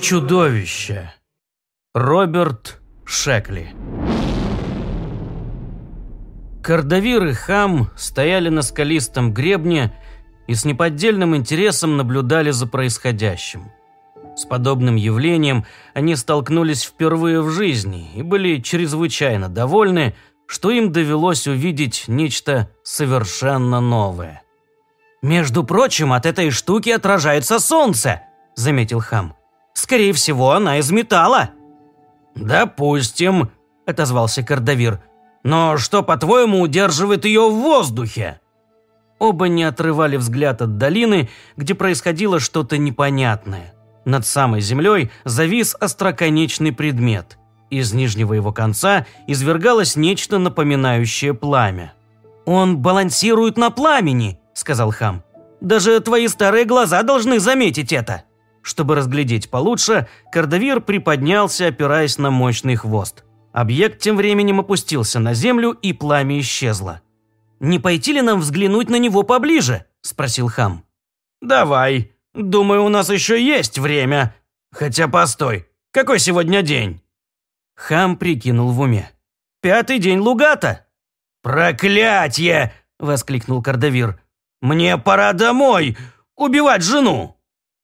Чудовище. Роберт Шекли. Кардавир и Хам стояли на скалистом гребне и с неподдельным интересом наблюдали за происходящим. С подобным явлением они столкнулись впервые в жизни и были чрезвычайно довольны, что им довелось увидеть нечто совершенно новое. «Между прочим, от этой штуки отражается солнце», – заметил Хам. «Скорее всего, она из металла». «Допустим», – отозвался Кардавир. «Но что, по-твоему, удерживает ее в воздухе?» Оба не отрывали взгляд от долины, где происходило что-то непонятное. Над самой землей завис остроконечный предмет. Из нижнего его конца извергалось нечто напоминающее пламя. «Он балансирует на пламени», – сказал Хам. «Даже твои старые глаза должны заметить это». Чтобы разглядеть получше, Кардавир приподнялся, опираясь на мощный хвост. Объект тем временем опустился на землю, и пламя исчезло. «Не пойти ли нам взглянуть на него поближе?» – спросил Хам. «Давай. Думаю, у нас еще есть время. Хотя постой, какой сегодня день?» Хам прикинул в уме. «Пятый день Лугата». «Проклятье!» – воскликнул Кардавир. «Мне пора домой! Убивать жену!»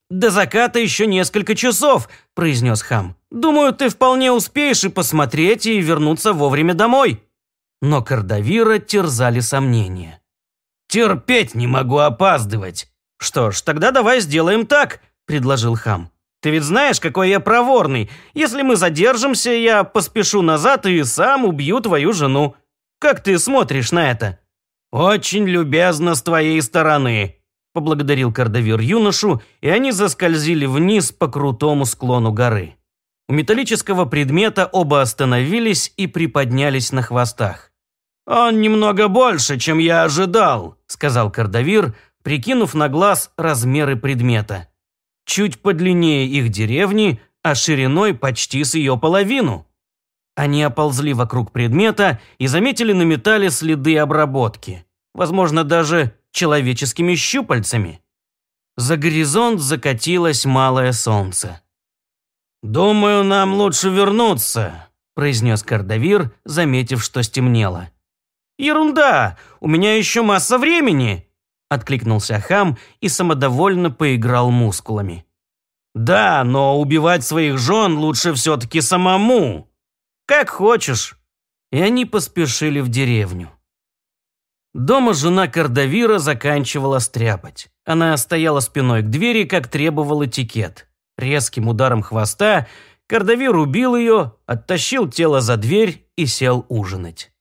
«До заката еще несколько часов», – произнес Хам. «Думаю, ты вполне успеешь и посмотреть, и вернуться вовремя домой». Но Кардавира терзали сомнения. «Терпеть не могу опаздывать». «Что ж, тогда давай сделаем так», – предложил Хам. «Ты ведь знаешь, какой я проворный. Если мы задержимся, я поспешу назад и сам убью твою жену. Как ты смотришь на это?» «Очень любезно с твоей стороны», – поблагодарил Кардавир юношу, и они заскользили вниз по крутому склону горы. У металлического предмета оба остановились и приподнялись на хвостах. «Он немного больше, чем я ожидал», – сказал Кардавир, прикинув на глаз размеры предмета. Чуть подлиннее их деревни, а шириной почти с ее половину. Они оползли вокруг предмета и заметили на металле следы обработки. Возможно, даже человеческими щупальцами. За горизонт закатилось малое солнце. «Думаю, нам лучше вернуться», – произнес Кардавир, заметив, что стемнело. «Ерунда! У меня еще масса времени!» – откликнулся Хам и самодовольно поиграл мускулами. «Да, но убивать своих жен лучше все-таки самому!» «Как хочешь!» И они поспешили в деревню. Дома жена Кардавира заканчивала стряпать. Она стояла спиной к двери, как требовал этикет. Резким ударом хвоста Кардавир убил ее, оттащил тело за дверь и сел ужинать.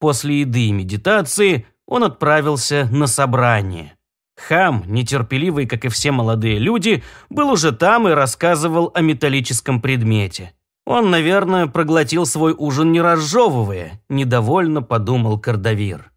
После еды и медитации он отправился на собрание. Хам, нетерпеливый, как и все молодые люди, был уже там и рассказывал о металлическом предмете. Он, наверное, проглотил свой ужин не разжевывая, недовольно подумал Кардавир.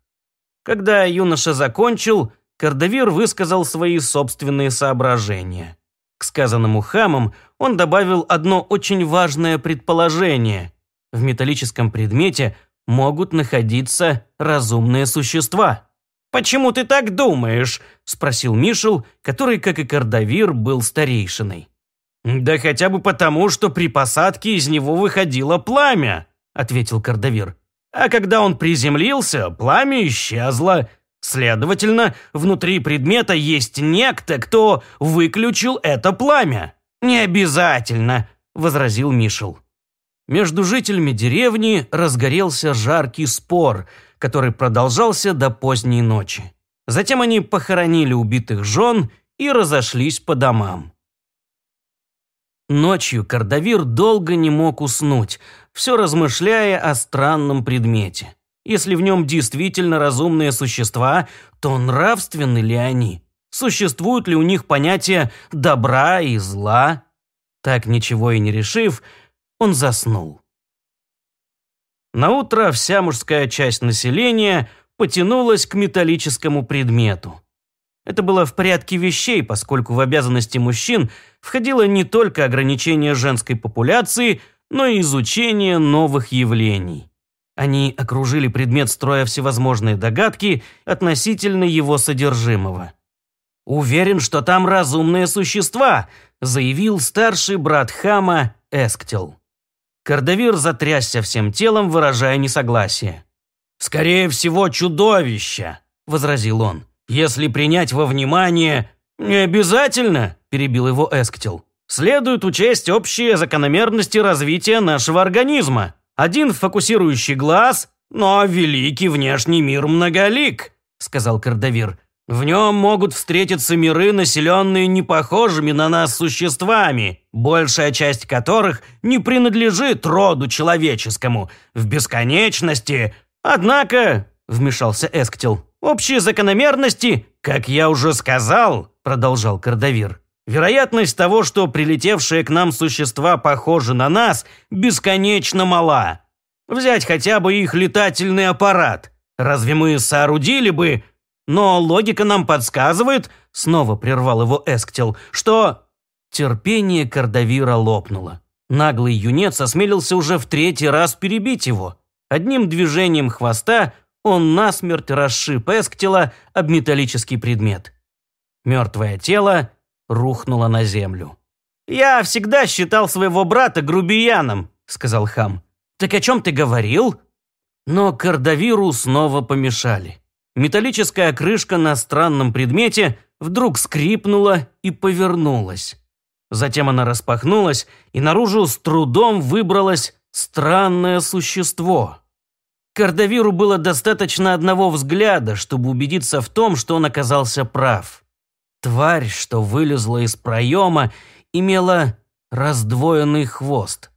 Когда юноша закончил, Кардавир высказал свои собственные соображения. К сказанному хамам он добавил одно очень важное предположение. В металлическом предмете могут находиться разумные существа. «Почему ты так думаешь?» – спросил Мишел, который, как и Кардавир, был старейшиной. «Да хотя бы потому, что при посадке из него выходило пламя», – ответил Кардавир. «А когда он приземлился, пламя исчезло. Следовательно, внутри предмета есть некто, кто выключил это пламя». «Не обязательно», – возразил Мишел. Между жителями деревни разгорелся жаркий спор, который продолжался до поздней ночи. Затем они похоронили убитых жен и разошлись по домам. Ночью Кардавир долго не мог уснуть, все размышляя о странном предмете. Если в нем действительно разумные существа, то нравственны ли они? Существуют ли у них понятия добра и зла? Так ничего и не решив, он заснул. Наутро вся мужская часть населения потянулась к металлическому предмету. Это было в порядке вещей, поскольку в обязанности мужчин входило не только ограничение женской популяции, но и изучение новых явлений. Они окружили предмет строя всевозможные догадки относительно его содержимого. «Уверен, что там разумные существа», заявил старший брат Хама Эсктел. Кардавир затрясся всем телом, выражая несогласие. «Скорее всего, чудовище», – возразил он. «Если принять во внимание...» «Не обязательно», – перебил его Эсктел. «Следует учесть общие закономерности развития нашего организма. Один фокусирующий глаз, но великий внешний мир многолик», – сказал Кардавир. В нем могут встретиться миры, населенные непохожими на нас существами, большая часть которых не принадлежит роду человеческому. В бесконечности... Однако, вмешался Эсктил, общие закономерности, как я уже сказал, продолжал Кардавир, вероятность того, что прилетевшие к нам существа похожи на нас, бесконечно мала. Взять хотя бы их летательный аппарат. Разве мы соорудили бы но логика нам подсказывает, снова прервал его Эсктел, что... Терпение Кардавира лопнуло. Наглый юнец осмелился уже в третий раз перебить его. Одним движением хвоста он насмерть расшиб Эсктела об металлический предмет. Мертвое тело рухнуло на землю. «Я всегда считал своего брата грубияном», — сказал хам. «Так о чем ты говорил?» Но Кардавиру снова помешали. Металлическая крышка на странном предмете вдруг скрипнула и повернулась. Затем она распахнулась, и наружу с трудом выбралось странное существо. Кардавиру было достаточно одного взгляда, чтобы убедиться в том, что он оказался прав. Тварь, что вылезла из проема, имела раздвоенный хвост.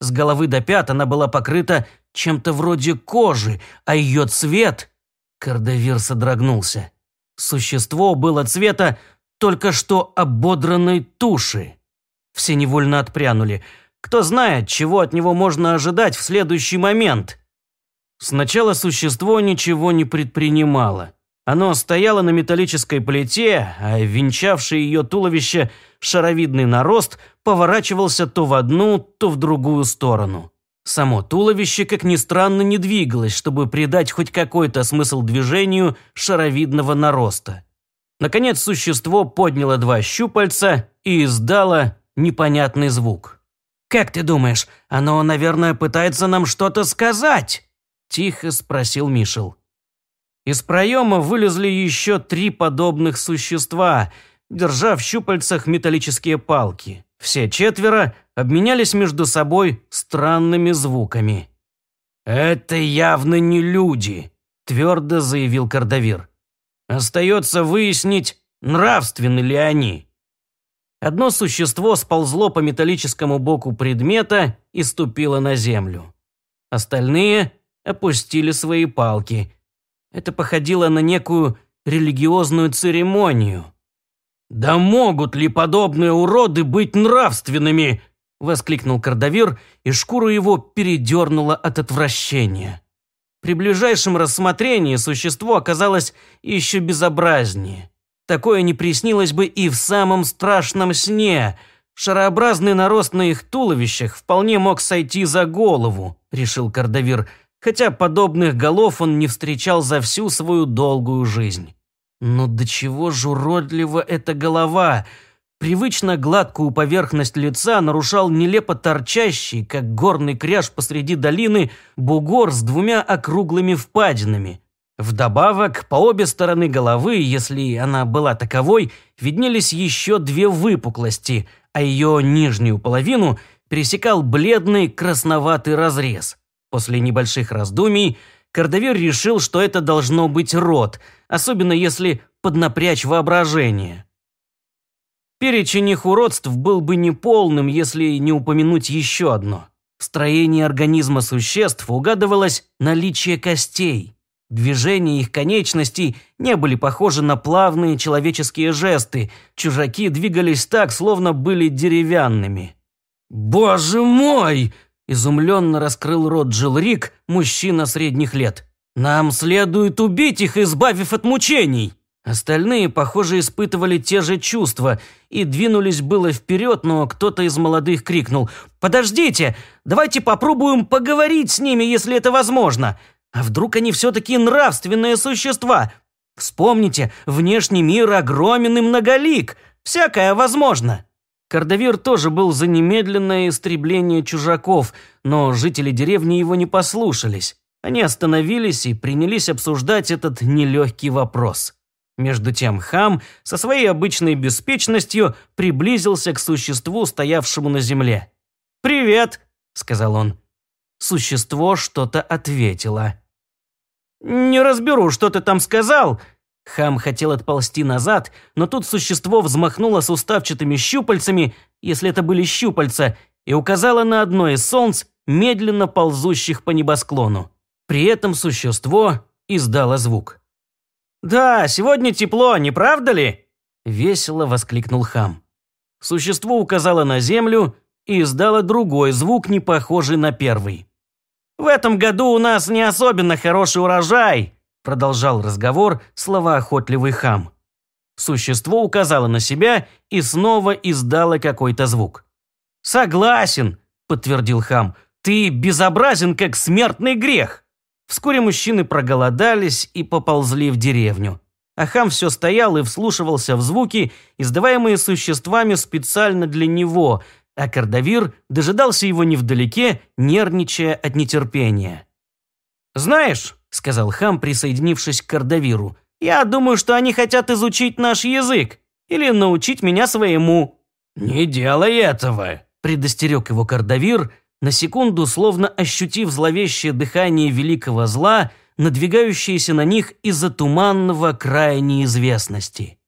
С головы до пят она была покрыта чем-то вроде кожи, а ее цвет Кардавир содрогнулся. Существо было цвета только что ободранной туши. Все невольно отпрянули. Кто знает, чего от него можно ожидать в следующий момент. Сначала существо ничего не предпринимало. Оно стояло на металлической плите, а венчавший ее туловище шаровидный нарост поворачивался то в одну, то в другую сторону. Само туловище, как ни странно, не двигалось, чтобы придать хоть какой-то смысл движению шаровидного нароста. Наконец существо подняло два щупальца и издало непонятный звук. «Как ты думаешь, оно, наверное, пытается нам что-то сказать?» – тихо спросил Мишел. Из проема вылезли еще три подобных существа, держа в щупальцах металлические палки. Все четверо обменялись между собой странными звуками. «Это явно не люди», – твердо заявил Кардавир. «Остается выяснить, нравственны ли они». Одно существо сползло по металлическому боку предмета и ступило на землю. Остальные опустили свои палки. Это походило на некую религиозную церемонию. «Да могут ли подобные уроды быть нравственными?» – воскликнул Кардавир, и шкуру его передернуло от отвращения. При ближайшем рассмотрении существо оказалось еще безобразнее. Такое не приснилось бы и в самом страшном сне. Шарообразный нарост на их туловищах вполне мог сойти за голову, решил Кардавир, хотя подобных голов он не встречал за всю свою долгую жизнь. Но до чего же уродлива эта голова? Привычно гладкую поверхность лица нарушал нелепо торчащий, как горный кряж посреди долины, бугор с двумя округлыми впадинами. Вдобавок, по обе стороны головы, если она была таковой, виднелись еще две выпуклости, а ее нижнюю половину пересекал бледный красноватый разрез. После небольших раздумий Кардавир решил, что это должно быть рот, особенно если поднапрячь воображение. Перечень их уродств был бы неполным, если не упомянуть еще одно. В строении организма существ угадывалось наличие костей. Движения их конечностей не были похожи на плавные человеческие жесты. Чужаки двигались так, словно были деревянными. «Боже мой!» Изумленно раскрыл рот Джилрик, мужчина средних лет. «Нам следует убить их, избавив от мучений!» Остальные, похоже, испытывали те же чувства и двинулись было вперед, но кто-то из молодых крикнул «Подождите! Давайте попробуем поговорить с ними, если это возможно! А вдруг они все-таки нравственные существа? Вспомните, внешний мир огромен и многолик, всякое возможно. Кардавир тоже был за немедленное истребление чужаков, но жители деревни его не послушались. Они остановились и принялись обсуждать этот нелегкий вопрос. Между тем хам со своей обычной беспечностью приблизился к существу, стоявшему на земле. «Привет», — сказал он. Существо что-то ответило. «Не разберу, что ты там сказал». Хам хотел отползти назад, но тут существо взмахнуло суставчатыми щупальцами, если это были щупальца, и указало на одно из солнц, медленно ползущих по небосклону. При этом существо издало звук. «Да, сегодня тепло, не правда ли?» – весело воскликнул хам. Существо указало на землю и издало другой звук, не похожий на первый. «В этом году у нас не особенно хороший урожай», продолжал разговор словоохотливый хам. Существо указало на себя и снова издало какой-то звук. «Согласен», – подтвердил хам, – «ты безобразен, как смертный грех». Вскоре мужчины проголодались и поползли в деревню. А хам все стоял и вслушивался в звуки, издаваемые существами специально для него, а Кардавир дожидался его невдалеке, нервничая от нетерпения. «Знаешь», — сказал хам, присоединившись к Кардавиру, «я думаю, что они хотят изучить наш язык или научить меня своему». «Не делай этого», — предостерег его Кардавир, на секунду словно ощутив зловещее дыхание великого зла, надвигающееся на них из-за туманного края неизвестности.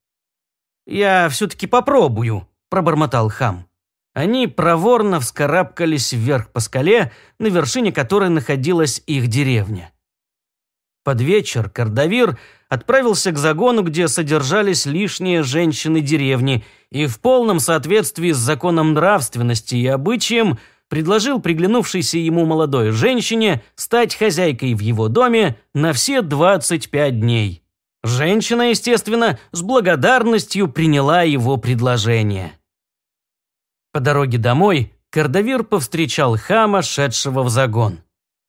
«Я все-таки попробую», – пробормотал хам. Они проворно вскарабкались вверх по скале, на вершине которой находилась их деревня. Под вечер Кардавир отправился к загону, где содержались лишние женщины деревни, и в полном соответствии с законом нравственности и обычаем предложил приглянувшейся ему молодой женщине стать хозяйкой в его доме на все 25 дней. Женщина, естественно, с благодарностью приняла его предложение. По дороге домой Кардавир повстречал хама, шедшего в загон.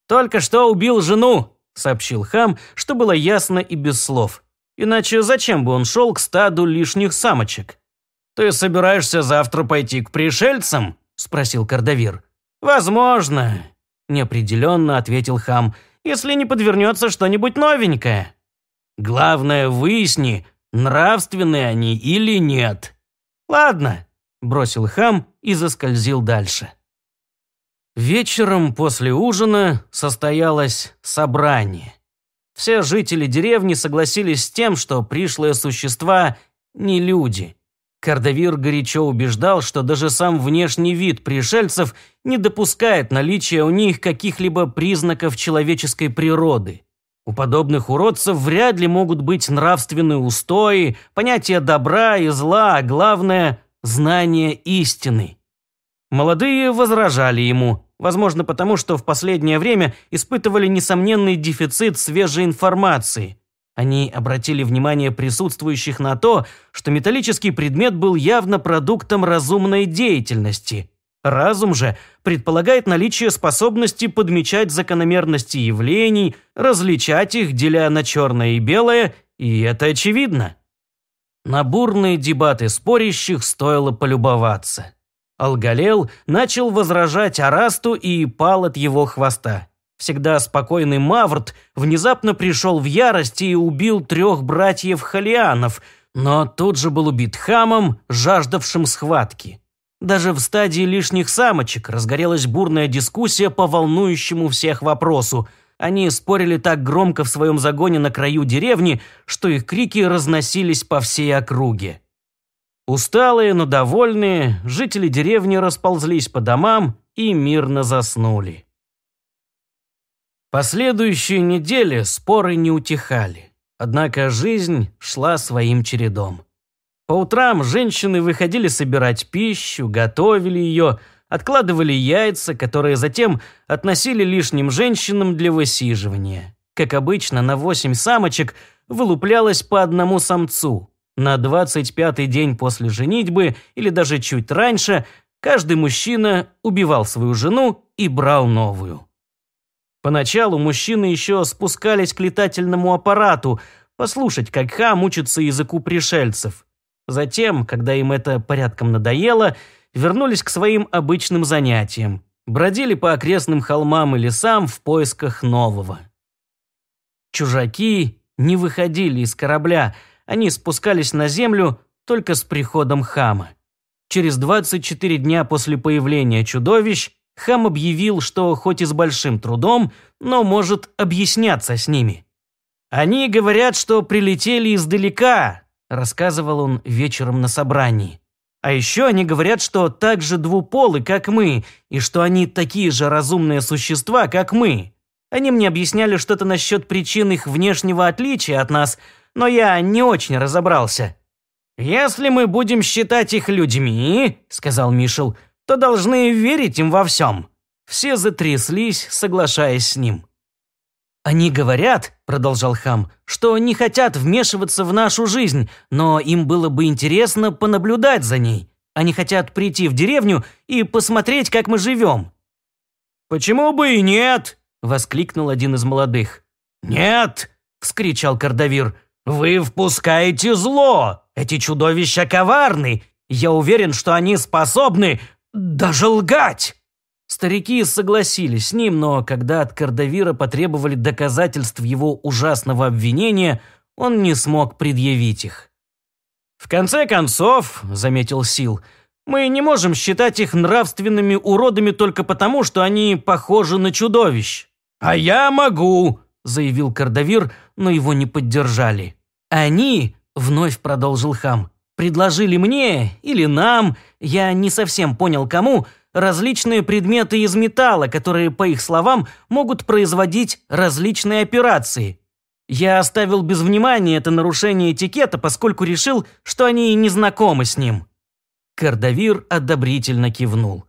«Только что убил жену», – сообщил хам, что было ясно и без слов. Иначе зачем бы он шел к стаду лишних самочек? «Ты собираешься завтра пойти к пришельцам?» – спросил Кардавир. «Возможно», – неопределенно ответил хам, «если не подвернется что-нибудь новенькое». «Главное, выясни, нравственные они или нет». «Ладно», бросил хам и заскользил дальше. Вечером после ужина состоялось собрание. Все жители деревни согласились с тем, что пришлые существа не люди. Кардавир горячо убеждал, что даже сам внешний вид пришельцев не допускает наличия у них каких-либо признаков человеческой природы. У подобных уродцев вряд ли могут быть нравственные устои, понятия добра и зла, а главное знание истины. Молодые возражали ему, возможно потому, что в последнее время испытывали несомненный дефицит свежей информации. Они обратили внимание присутствующих на то, что металлический предмет был явно продуктом разумной деятельности. Разум же предполагает наличие способности подмечать закономерности явлений, различать их, деля на черное и белое, и это очевидно. На бурные дебаты спорящих стоило полюбоваться. Алгалел начал возражать Арасту и пал от его хвоста. Всегда спокойный Маврт внезапно пришел в ярость и убил трех братьев Халианов, но тут же был убит хамом, жаждавшим схватки. Даже в стадии лишних самочек разгорелась бурная дискуссия по волнующему всех вопросу – они спорили так громко в своем загоне на краю деревни, что их крики разносились по всей округе. Усталые, но довольные, жители деревни расползлись по домам и мирно заснули. Последующие недели споры не утихали, однако жизнь шла своим чередом. По утрам женщины выходили собирать пищу, готовили ее, откладывали яйца, которые затем относили лишним женщинам для высиживания. Как обычно, на восемь самочек вылуплялось по одному самцу. На 25-й день после женитьбы или даже чуть раньше каждый мужчина убивал свою жену и брал новую. Поначалу мужчины еще спускались к летательному аппарату, послушать, как хам учится языку пришельцев. Затем, когда им это порядком надоело, вернулись к своим обычным занятиям. Бродили по окрестным холмам и лесам в поисках нового. Чужаки не выходили из корабля, они спускались на землю только с приходом хама. Через 24 дня после появления чудовищ хам объявил, что хоть и с большим трудом, но может объясняться с ними. «Они говорят, что прилетели издалека», – рассказывал он вечером на собрании. «А еще они говорят, что так же двуполы, как мы, и что они такие же разумные существа, как мы. Они мне объясняли что-то насчет причин их внешнего отличия от нас, но я не очень разобрался». «Если мы будем считать их людьми», – сказал Мишел, – «то должны верить им во всем». Все затряслись, соглашаясь с ним. «Они говорят, – продолжал Хам, – что не хотят вмешиваться в нашу жизнь, но им было бы интересно понаблюдать за ней. Они хотят прийти в деревню и посмотреть, как мы живем». «Почему бы и нет?» – воскликнул один из молодых. «Нет!» – вскричал Кардавир. «Вы впускаете зло! Эти чудовища коварны! Я уверен, что они способны даже лгать!» Старики согласились с ним, но когда от Кардавира потребовали доказательств его ужасного обвинения, он не смог предъявить их. «В конце концов», – заметил Сил, – «мы не можем считать их нравственными уродами только потому, что они похожи на чудовищ». «А я могу», – заявил Кардавир, но его не поддержали. «Они», – вновь продолжил Хам, – «предложили мне или нам, я не совсем понял кому, – различные предметы из металла, которые, по их словам, могут производить различные операции. Я оставил без внимания это нарушение этикета, поскольку решил, что они не знакомы с ним. Кардавир одобрительно кивнул.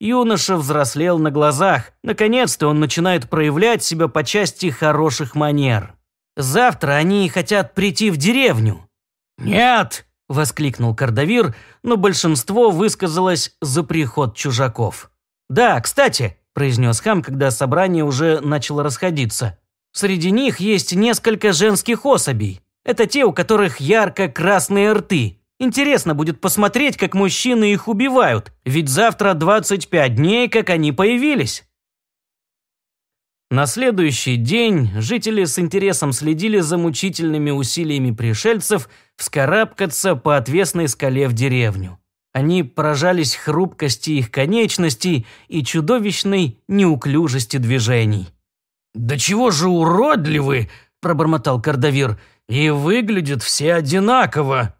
Юноша взрослел на глазах. Наконец-то он начинает проявлять себя по части хороших манер. Завтра они хотят прийти в деревню. «Нет!» – воскликнул Кардавир, но большинство высказалось за приход чужаков. «Да, кстати», – произнес хам, когда собрание уже начало расходиться. «Среди них есть несколько женских особей. Это те, у которых ярко-красные рты. Интересно будет посмотреть, как мужчины их убивают, ведь завтра 25 дней, как они появились». На следующий день жители с интересом следили за мучительными усилиями пришельцев вскарабкаться по отвесной скале в деревню. Они поражались хрупкости их конечностей и чудовищной неуклюжести движений. «Да чего же уродливы!» – пробормотал Кардавир. «И выглядят все одинаково!»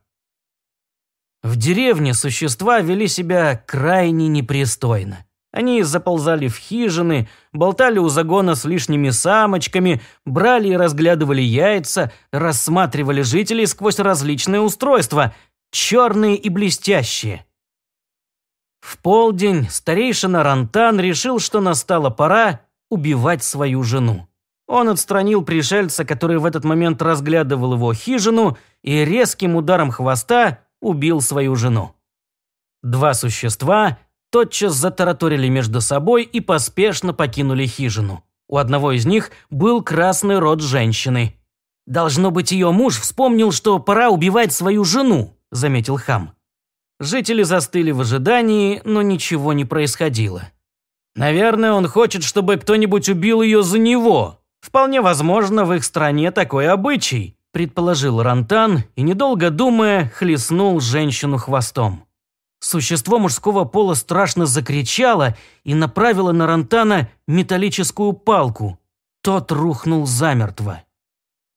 В деревне существа вели себя крайне непристойно. Они заползали в хижины, болтали у загона с лишними самочками, брали и разглядывали яйца, рассматривали жителей сквозь различные устройства, черные и блестящие. В полдень старейшина Рантан решил, что настала пора убивать свою жену. Он отстранил пришельца, который в этот момент разглядывал его хижину, и резким ударом хвоста убил свою жену. Два существа – тотчас затараторили между собой и поспешно покинули хижину. У одного из них был красный рот женщины. «Должно быть, ее муж вспомнил, что пора убивать свою жену», – заметил хам. Жители застыли в ожидании, но ничего не происходило. «Наверное, он хочет, чтобы кто-нибудь убил ее за него. Вполне возможно, в их стране такой обычай», – предположил Рантан и, недолго думая, хлестнул женщину хвостом. Существо мужского пола страшно закричало и направило на Рантана металлическую палку. Тот рухнул замертво.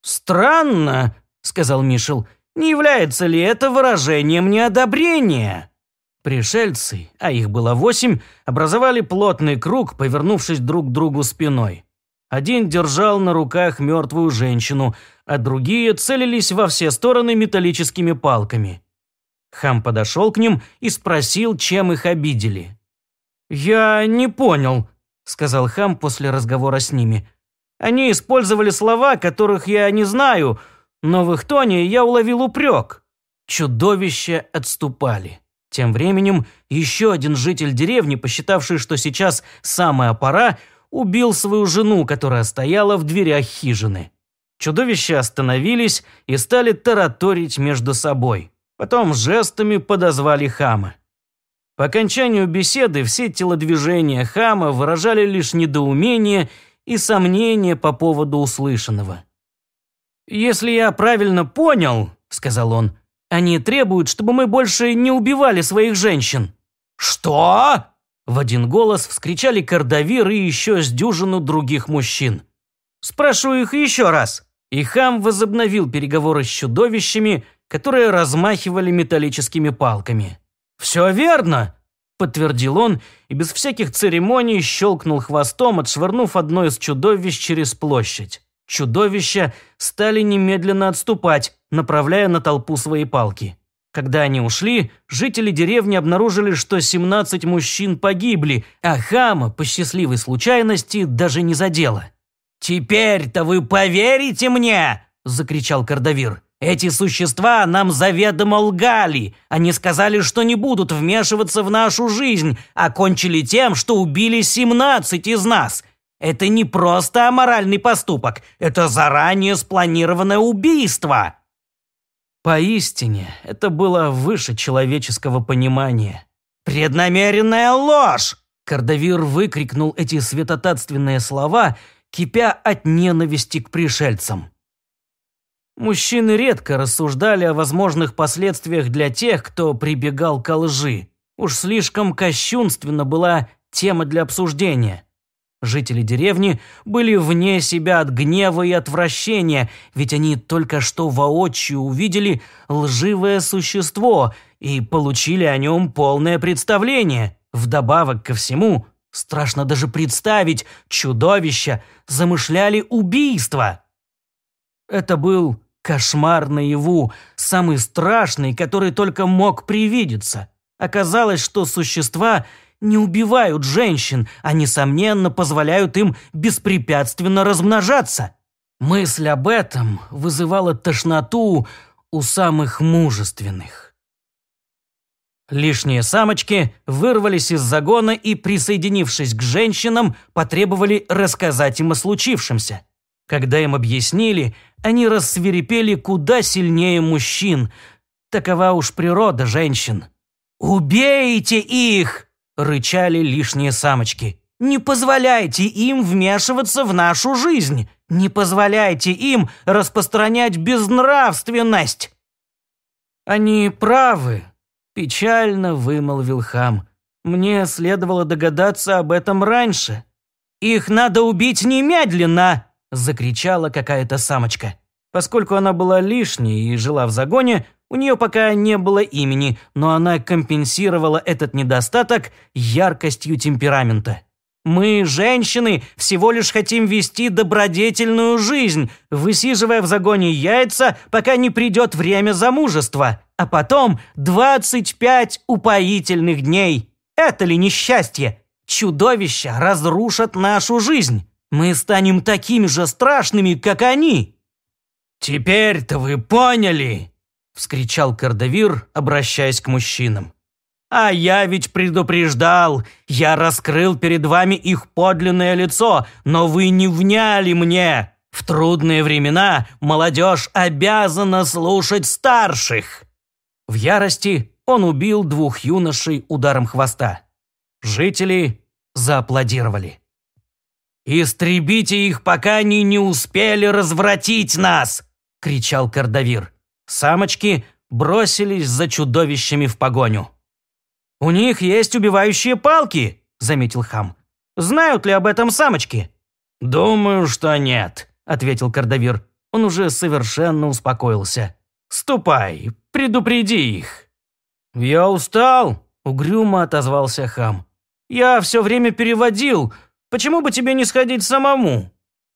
«Странно», — сказал Мишел, — «не является ли это выражением неодобрения?» Пришельцы, а их было восемь, образовали плотный круг, повернувшись друг к другу спиной. Один держал на руках мертвую женщину, а другие целились во все стороны металлическими палками. Хам подошел к ним и спросил, чем их обидели. «Я не понял», – сказал Хам после разговора с ними. «Они использовали слова, которых я не знаю, но в их тоне я уловил упрек». Чудовища отступали. Тем временем еще один житель деревни, посчитавший, что сейчас самая пора, убил свою жену, которая стояла в дверях хижины. Чудовища остановились и стали тараторить между собой. Потом жестами подозвали хама. По окончанию беседы все телодвижения хама выражали лишь недоумение и сомнение по поводу услышанного. «Если я правильно понял», — сказал он, — «они требуют, чтобы мы больше не убивали своих женщин». «Что?» — в один голос вскричали Кардавир и еще с дюжину других мужчин. «Спрошу их еще раз». И хам возобновил переговоры с чудовищами, которые размахивали металлическими палками. «Все верно!» – подтвердил он и без всяких церемоний щелкнул хвостом, отшвырнув одно из чудовищ через площадь. Чудовища стали немедленно отступать, направляя на толпу свои палки. Когда они ушли, жители деревни обнаружили, что 17 мужчин погибли, а хама, по счастливой случайности, даже не задела. «Теперь-то вы поверите мне!» – закричал Кардавир. «Эти существа нам заведомо лгали. Они сказали, что не будут вмешиваться в нашу жизнь, а кончили тем, что убили 17 из нас. Это не просто аморальный поступок, это заранее спланированное убийство». Поистине, это было выше человеческого понимания. «Преднамеренная ложь!» Кардавир выкрикнул эти святотатственные слова – кипя от ненависти к пришельцам. Мужчины редко рассуждали о возможных последствиях для тех, кто прибегал к лжи. Уж слишком кощунственна была тема для обсуждения. Жители деревни были вне себя от гнева и отвращения, ведь они только что воочию увидели лживое существо и получили о нем полное представление. Вдобавок ко всему, Страшно даже представить, чудовища замышляли убийство. Это был кошмар наяву, самый страшный, который только мог привидеться. Оказалось, что существа не убивают женщин, а, несомненно, позволяют им беспрепятственно размножаться. Мысль об этом вызывала тошноту у самых мужественных. Лишние самочки вырвались из загона и, присоединившись к женщинам, потребовали рассказать им о случившемся. Когда им объяснили, они рассверепели куда сильнее мужчин. Такова уж природа женщин. «Убейте их!» – рычали лишние самочки. «Не позволяйте им вмешиваться в нашу жизнь! Не позволяйте им распространять безнравственность!» «Они правы», Печально вымолвил хам. Мне следовало догадаться об этом раньше. «Их надо убить немедленно!» – закричала какая-то самочка. Поскольку она была лишней и жила в загоне, у нее пока не было имени, но она компенсировала этот недостаток яркостью темперамента. Мы, женщины, всего лишь хотим вести добродетельную жизнь, высиживая в загоне яйца, пока не придет время замужества. А потом 25 упоительных дней. Это ли несчастье? Чудовища разрушат нашу жизнь. Мы станем такими же страшными, как они. «Теперь-то вы поняли!» – вскричал Кардавир, обращаясь к мужчинам. А я ведь предупреждал, я раскрыл перед вами их подлинное лицо, но вы не вняли мне. В трудные времена молодежь обязана слушать старших». В ярости он убил двух юношей ударом хвоста. Жители зааплодировали. «Истребите их, пока они не успели развратить нас!» – кричал Кардавир. Самочки бросились за чудовищами в погоню. «У них есть убивающие палки», – заметил хам. «Знают ли об этом самочки?» «Думаю, что нет», – ответил Кардавир. Он уже совершенно успокоился. «Ступай, предупреди их». «Я устал», – угрюмо отозвался хам. «Я все время переводил. Почему бы тебе не сходить самому?»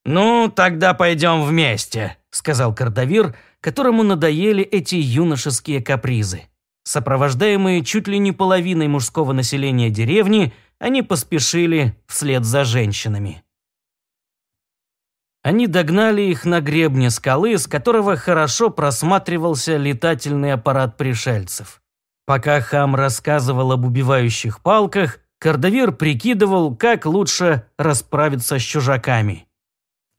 «Ну, тогда пойдем вместе», – сказал Кардавир, которому надоели эти юношеские капризы. Сопровождаемые чуть ли не половиной мужского населения деревни, они поспешили вслед за женщинами. Они догнали их на гребне скалы, с которого хорошо просматривался летательный аппарат пришельцев. Пока хам рассказывал об убивающих палках, Кардавир прикидывал, как лучше расправиться с чужаками.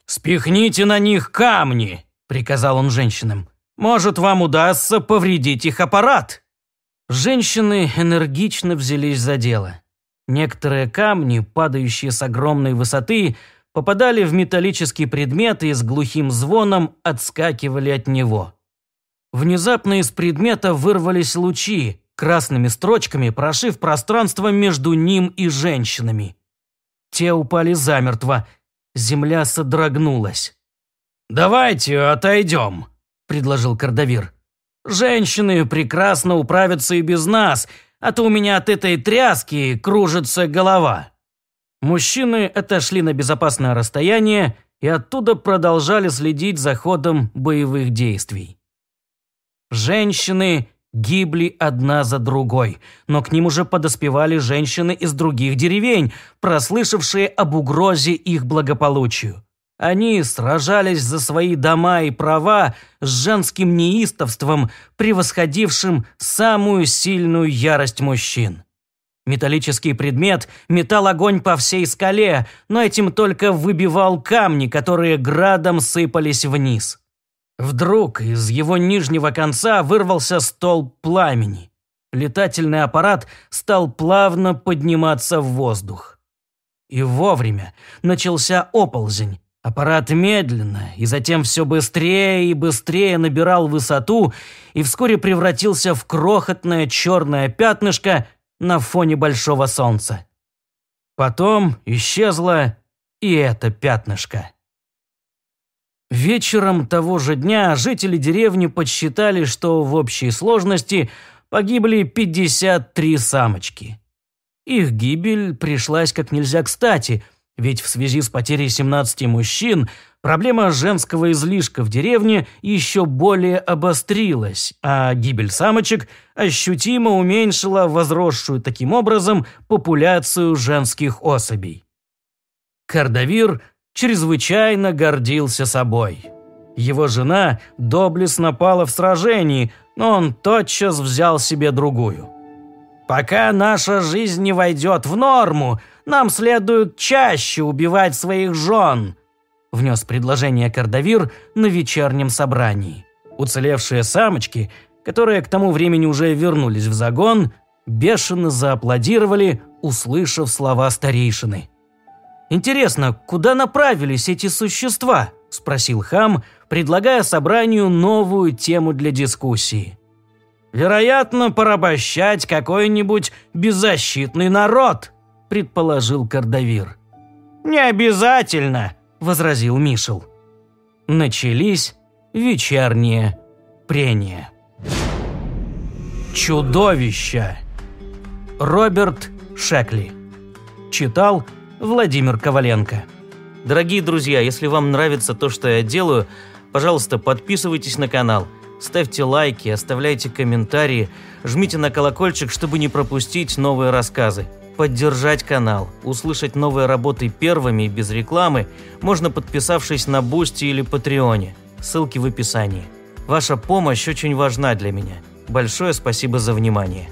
«Спихните на них камни!» – приказал он женщинам. «Может, вам удастся повредить их аппарат?» Женщины энергично взялись за дело. Некоторые камни, падающие с огромной высоты, попадали в металлический предмет и с глухим звоном отскакивали от него. Внезапно из предмета вырвались лучи, красными строчками прошив пространство между ним и женщинами. Те упали замертво, земля содрогнулась. «Давайте отойдем», – предложил Кардавир. «Женщины прекрасно управятся и без нас, а то у меня от этой тряски кружится голова». Мужчины отошли на безопасное расстояние и оттуда продолжали следить за ходом боевых действий. Женщины гибли одна за другой, но к ним уже подоспевали женщины из других деревень, прослышавшие об угрозе их благополучию. Они сражались за свои дома и права с женским неистовством, превосходившим самую сильную ярость мужчин. Металлический предмет метал огонь по всей скале, но этим только выбивал камни, которые градом сыпались вниз. Вдруг из его нижнего конца вырвался столб пламени. Летательный аппарат стал плавно подниматься в воздух. И вовремя начался оползень. Аппарат медленно и затем все быстрее и быстрее набирал высоту и вскоре превратился в крохотное черное пятнышко на фоне большого солнца. Потом исчезло и это пятнышко. Вечером того же дня жители деревни подсчитали, что в общей сложности погибли 53 самочки. Их гибель пришлась как нельзя кстати, ведь в связи с потерей 17 мужчин проблема женского излишка в деревне еще более обострилась, а гибель самочек ощутимо уменьшила возросшую таким образом популяцию женских особей. Кардавир – чрезвычайно гордился собой. Его жена доблестно пала в сражении, но он тотчас взял себе другую. «Пока наша жизнь не войдет в норму, нам следует чаще убивать своих жен», внес предложение Кардавир на вечернем собрании. Уцелевшие самочки, которые к тому времени уже вернулись в загон, бешено зааплодировали, услышав слова старейшины. «Интересно, куда направились эти существа?» – спросил хам, предлагая собранию новую тему для дискуссии. «Вероятно, порабощать какой-нибудь беззащитный народ», – предположил Кардавир. «Не обязательно», – возразил Мишел. Начались вечерние прения. Чудовища. Роберт Шекли. Читал Владимир Коваленко. Дорогие друзья, если вам нравится то, что я делаю, пожалуйста, подписывайтесь на канал, ставьте лайки, оставляйте комментарии, жмите на колокольчик, чтобы не пропустить новые рассказы. Поддержать канал, услышать новые работы первыми и без рекламы можно подписавшись на Boosty или Патреоне. Ссылки в описании. Ваша помощь очень важна для меня. Большое спасибо за внимание.